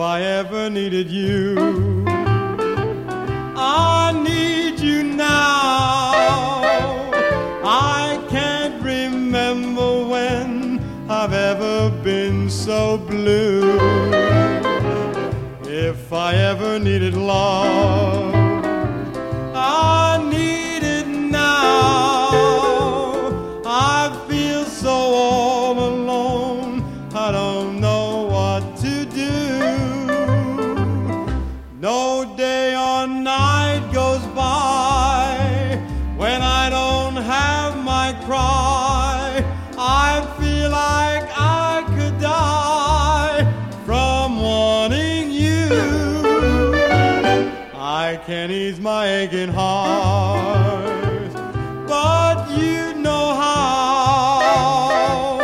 I ever needed you. I need you now. I can't remember when I've ever been so blue. If I ever needed love, my cry. I feel like I could die from wanting you. I can ease my aching heart, but you know how.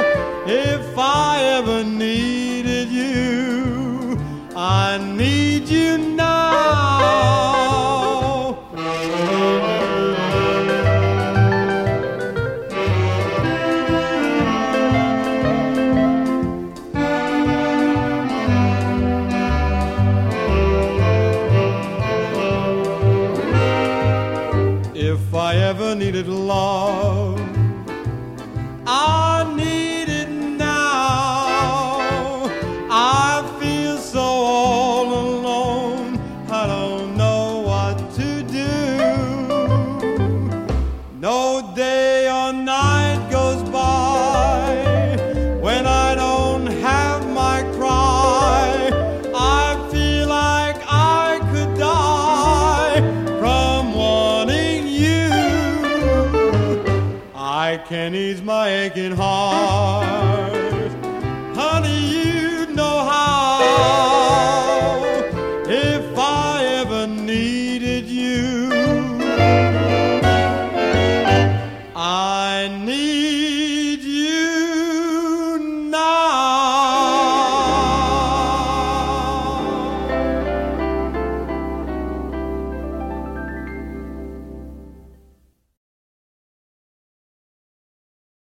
If I ever needed you, I need you If I ever needed love, I need it now. I feel so all alone, I don't know what to do. No day or night goes by I can ease my aching heart.